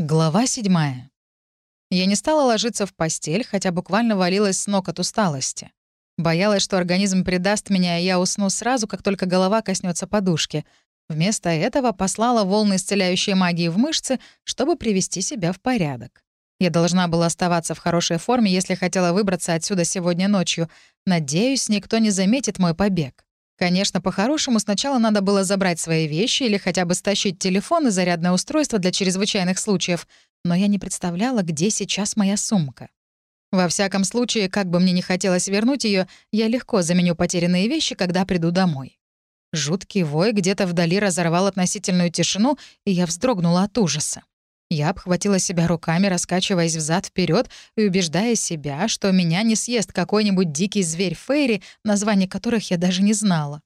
Глава седьмая. Я не стала ложиться в постель, хотя буквально валилась с ног от усталости. Боялась, что организм предаст меня, и я усну сразу, как только голова коснется подушки. Вместо этого послала волны исцеляющей магии в мышцы, чтобы привести себя в порядок. Я должна была оставаться в хорошей форме, если хотела выбраться отсюда сегодня ночью. Надеюсь, никто не заметит мой побег. Конечно, по-хорошему сначала надо было забрать свои вещи или хотя бы стащить телефон и зарядное устройство для чрезвычайных случаев, но я не представляла, где сейчас моя сумка. Во всяком случае, как бы мне не хотелось вернуть ее, я легко заменю потерянные вещи, когда приду домой. Жуткий вой где-то вдали разорвал относительную тишину, и я вздрогнула от ужаса. Я обхватила себя руками, раскачиваясь взад вперед и убеждая себя, что меня не съест какой-нибудь дикий зверь Фейри, название которых я даже не знала.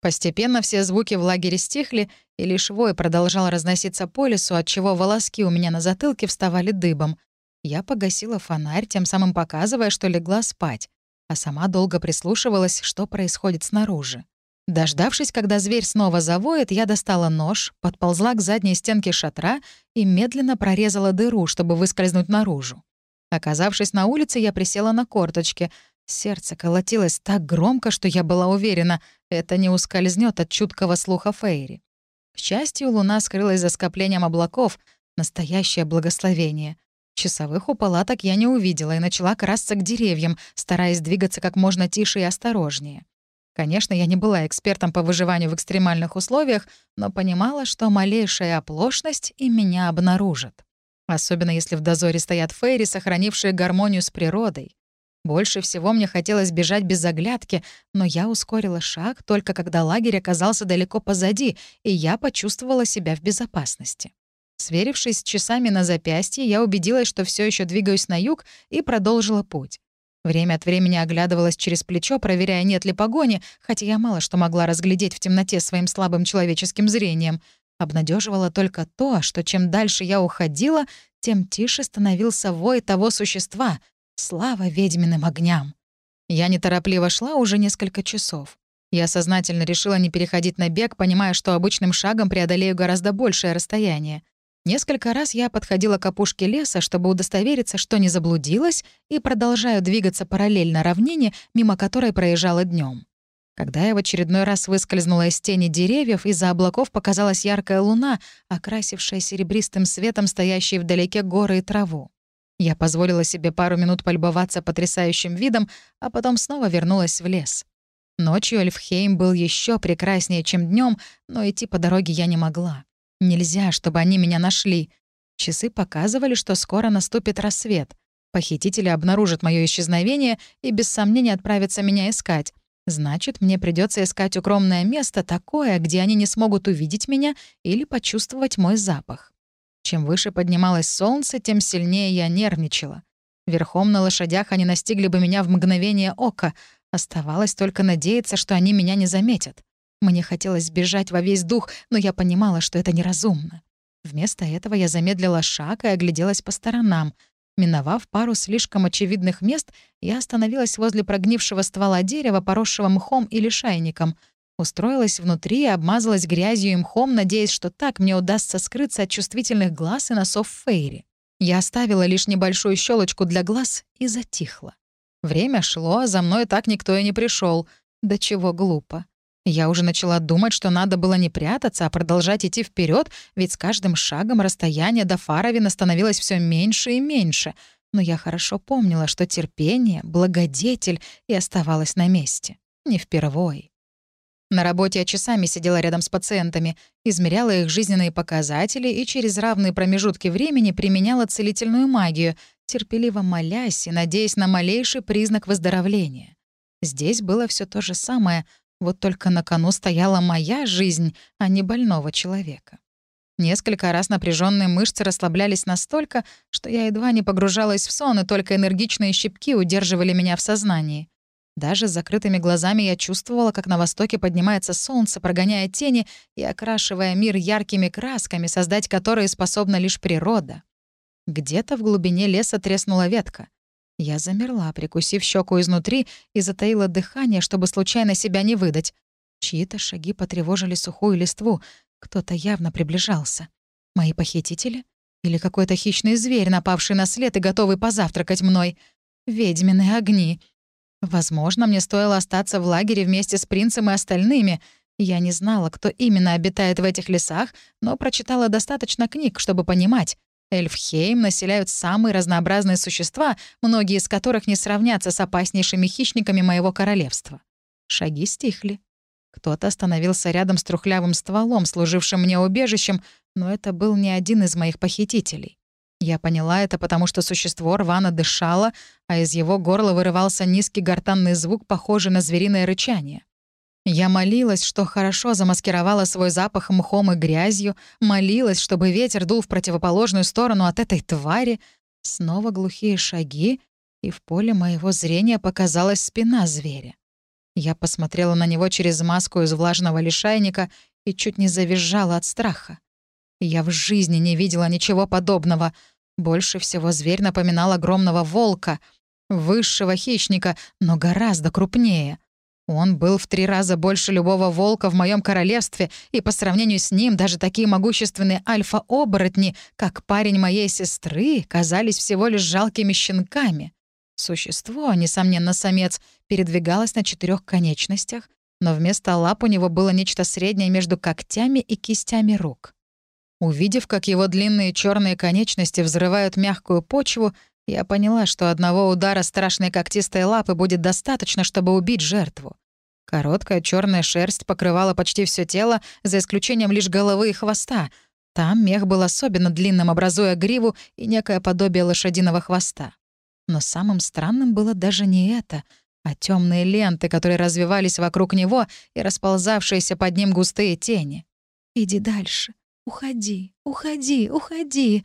Постепенно все звуки в лагере стихли, и лишь вой продолжал разноситься по лесу, отчего волоски у меня на затылке вставали дыбом. Я погасила фонарь, тем самым показывая, что легла спать, а сама долго прислушивалась, что происходит снаружи. Дождавшись, когда зверь снова завоет, я достала нож, подползла к задней стенке шатра и медленно прорезала дыру, чтобы выскользнуть наружу. Оказавшись на улице, я присела на корточки. Сердце колотилось так громко, что я была уверена, это не ускользнет от чуткого слуха Фейри. К счастью, луна скрылась за скоплением облаков. Настоящее благословение. Часовых у палаток я не увидела и начала красться к деревьям, стараясь двигаться как можно тише и осторожнее. Конечно, я не была экспертом по выживанию в экстремальных условиях, но понимала, что малейшая оплошность и меня обнаружат. Особенно если в дозоре стоят фейри, сохранившие гармонию с природой. Больше всего мне хотелось бежать без оглядки, но я ускорила шаг только когда лагерь оказался далеко позади, и я почувствовала себя в безопасности. Сверившись с часами на запястье, я убедилась, что все еще двигаюсь на юг, и продолжила путь. Время от времени оглядывалась через плечо, проверяя, нет ли погони, хотя я мало что могла разглядеть в темноте своим слабым человеческим зрением. Обнадеживало только то, что чем дальше я уходила, тем тише становился вой того существа. Слава ведьминым огням! Я неторопливо шла уже несколько часов. Я сознательно решила не переходить на бег, понимая, что обычным шагом преодолею гораздо большее расстояние. Несколько раз я подходила к опушке леса, чтобы удостовериться, что не заблудилась, и продолжаю двигаться параллельно равнине, мимо которой проезжала днем. Когда я в очередной раз выскользнула из тени деревьев, из-за облаков показалась яркая луна, окрасившая серебристым светом стоящие вдалеке горы и траву. Я позволила себе пару минут полюбоваться потрясающим видом, а потом снова вернулась в лес. Ночью Эльфхейм был еще прекраснее, чем днем, но идти по дороге я не могла. Нельзя, чтобы они меня нашли. Часы показывали, что скоро наступит рассвет. Похитители обнаружат мое исчезновение и без сомнения отправятся меня искать. Значит, мне придется искать укромное место такое, где они не смогут увидеть меня или почувствовать мой запах. Чем выше поднималось солнце, тем сильнее я нервничала. Верхом на лошадях они настигли бы меня в мгновение ока. Оставалось только надеяться, что они меня не заметят. Мне хотелось бежать во весь дух, но я понимала, что это неразумно. Вместо этого я замедлила шаг и огляделась по сторонам. Миновав пару слишком очевидных мест, я остановилась возле прогнившего ствола дерева, поросшего мхом или шайником. Устроилась внутри и обмазалась грязью и мхом, надеясь, что так мне удастся скрыться от чувствительных глаз и носов Фейри. Я оставила лишь небольшую щелочку для глаз и затихла. Время шло, а за мной так никто и не пришел. Да чего глупо. Я уже начала думать, что надо было не прятаться, а продолжать идти вперед, ведь с каждым шагом расстояние до Фаровина становилось все меньше и меньше. Но я хорошо помнила, что терпение — благодетель, и оставалась на месте. Не впервой. На работе я часами сидела рядом с пациентами, измеряла их жизненные показатели и через равные промежутки времени применяла целительную магию, терпеливо молясь и надеясь на малейший признак выздоровления. Здесь было все то же самое, вот только на кону стояла моя жизнь, а не больного человека. Несколько раз напряженные мышцы расслаблялись настолько, что я едва не погружалась в сон, и только энергичные щипки удерживали меня в сознании. Даже с закрытыми глазами я чувствовала, как на востоке поднимается солнце, прогоняя тени и окрашивая мир яркими красками, создать которые способна лишь природа. Где-то в глубине леса треснула ветка. Я замерла, прикусив щеку изнутри, и затаила дыхание, чтобы случайно себя не выдать. Чьи-то шаги потревожили сухую листву. Кто-то явно приближался. Мои похитители? Или какой-то хищный зверь, напавший на след и готовый позавтракать мной. Ведьмины огни. Возможно, мне стоило остаться в лагере вместе с принцем и остальными. Я не знала, кто именно обитает в этих лесах, но прочитала достаточно книг, чтобы понимать. Эльфхейм населяют самые разнообразные существа, многие из которых не сравнятся с опаснейшими хищниками моего королевства. Шаги стихли. Кто-то остановился рядом с трухлявым стволом, служившим мне убежищем, но это был не один из моих похитителей. Я поняла это, потому что существо рвано дышало, а из его горла вырывался низкий гортанный звук, похожий на звериное рычание. Я молилась, что хорошо замаскировала свой запах мхом и грязью, молилась, чтобы ветер дул в противоположную сторону от этой твари. Снова глухие шаги, и в поле моего зрения показалась спина зверя. Я посмотрела на него через маску из влажного лишайника и чуть не завизжала от страха. Я в жизни не видела ничего подобного. Больше всего зверь напоминал огромного волка, высшего хищника, но гораздо крупнее. Он был в три раза больше любого волка в моем королевстве, и по сравнению с ним даже такие могущественные альфа-оборотни, как парень моей сестры, казались всего лишь жалкими щенками. Существо, несомненно, самец, передвигалось на четырех конечностях, но вместо лап у него было нечто среднее между когтями и кистями рук. Увидев, как его длинные черные конечности взрывают мягкую почву, я поняла, что одного удара страшной когтистой лапы будет достаточно, чтобы убить жертву. Короткая черная шерсть покрывала почти все тело, за исключением лишь головы и хвоста. Там мех был особенно длинным, образуя гриву и некое подобие лошадиного хвоста. Но самым странным было даже не это, а темные ленты, которые развивались вокруг него и расползавшиеся под ним густые тени. «Иди дальше. Уходи, уходи, уходи!»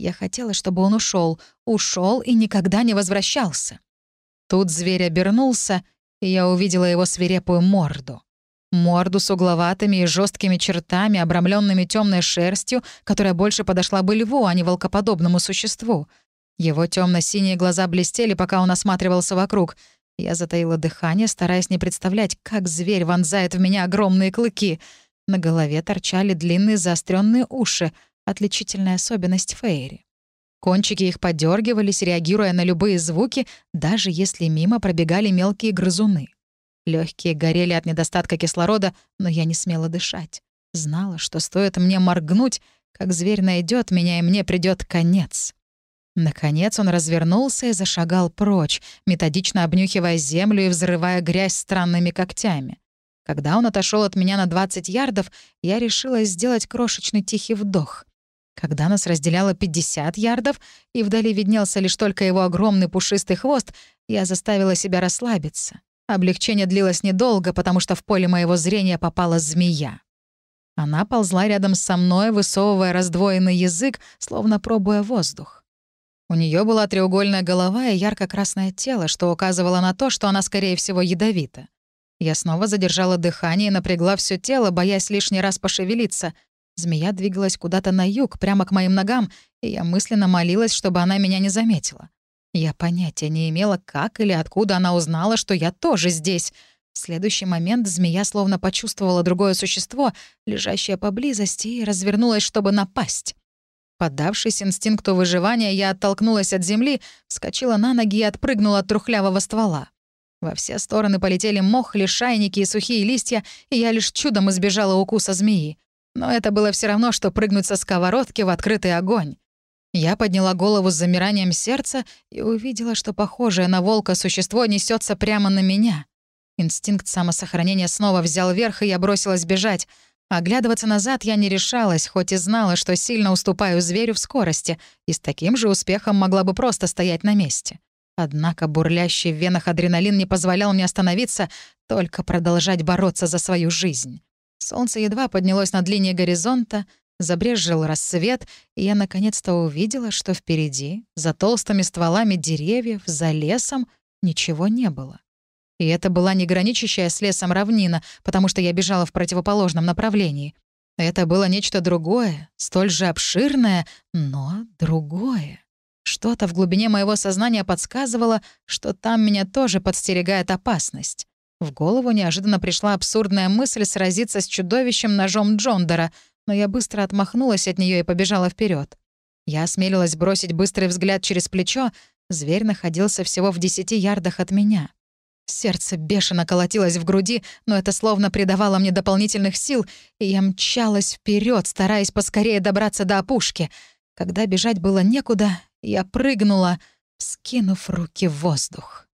Я хотела, чтобы он ушел, ушел и никогда не возвращался. Тут зверь обернулся, и я увидела его свирепую морду. Морду с угловатыми и жесткими чертами, обрамленными темной шерстью, которая больше подошла бы льву, а не волкоподобному существу. Его темно-синие глаза блестели, пока он осматривался вокруг. Я затаила дыхание, стараясь не представлять, как зверь вонзает в меня огромные клыки. На голове торчали длинные заостренные уши, отличительная особенность Фейри. Кончики их подергивались, реагируя на любые звуки, даже если мимо пробегали мелкие грызуны. Легкие горели от недостатка кислорода, но я не смела дышать. Знала, что стоит мне моргнуть, как зверь найдет меня, и мне придет конец. Наконец он развернулся и зашагал прочь, методично обнюхивая землю и взрывая грязь странными когтями. Когда он отошел от меня на 20 ярдов, я решила сделать крошечный тихий вдох. Когда нас разделяло 50 ярдов, и вдали виднелся лишь только его огромный пушистый хвост, я заставила себя расслабиться. Облегчение длилось недолго, потому что в поле моего зрения попала змея. Она ползла рядом со мной, высовывая раздвоенный язык, словно пробуя воздух. У нее была треугольная голова и ярко-красное тело, что указывало на то, что она, скорее всего, ядовита. Я снова задержала дыхание и напрягла все тело, боясь лишний раз пошевелиться. Змея двигалась куда-то на юг, прямо к моим ногам, и я мысленно молилась, чтобы она меня не заметила. Я понятия не имела, как или откуда она узнала, что я тоже здесь. В следующий момент змея словно почувствовала другое существо, лежащее поблизости, и развернулась, чтобы напасть. Поддавшись инстинкту выживания, я оттолкнулась от земли, вскочила на ноги и отпрыгнула от трухлявого ствола. Во все стороны полетели мох, лишайники и сухие листья, и я лишь чудом избежала укуса змеи. Но это было все равно, что прыгнуть со сковородки в открытый огонь. Я подняла голову с замиранием сердца и увидела, что похожее на волка существо несется прямо на меня. Инстинкт самосохранения снова взял верх, и я бросилась бежать — Оглядываться назад я не решалась, хоть и знала, что сильно уступаю зверю в скорости, и с таким же успехом могла бы просто стоять на месте. Однако бурлящий в венах адреналин не позволял мне остановиться, только продолжать бороться за свою жизнь. Солнце едва поднялось над линией горизонта, забрезжил рассвет, и я наконец-то увидела, что впереди, за толстыми стволами деревьев, за лесом, ничего не было. И это была не граничащая с лесом равнина, потому что я бежала в противоположном направлении. Это было нечто другое, столь же обширное, но другое. Что-то в глубине моего сознания подсказывало, что там меня тоже подстерегает опасность. В голову неожиданно пришла абсурдная мысль сразиться с чудовищем ножом Джондора, но я быстро отмахнулась от нее и побежала вперед. Я осмелилась бросить быстрый взгляд через плечо. Зверь находился всего в десяти ярдах от меня. Сердце бешено колотилось в груди, но это словно придавало мне дополнительных сил, и я мчалась вперед, стараясь поскорее добраться до опушки. Когда бежать было некуда, я прыгнула, скинув руки в воздух.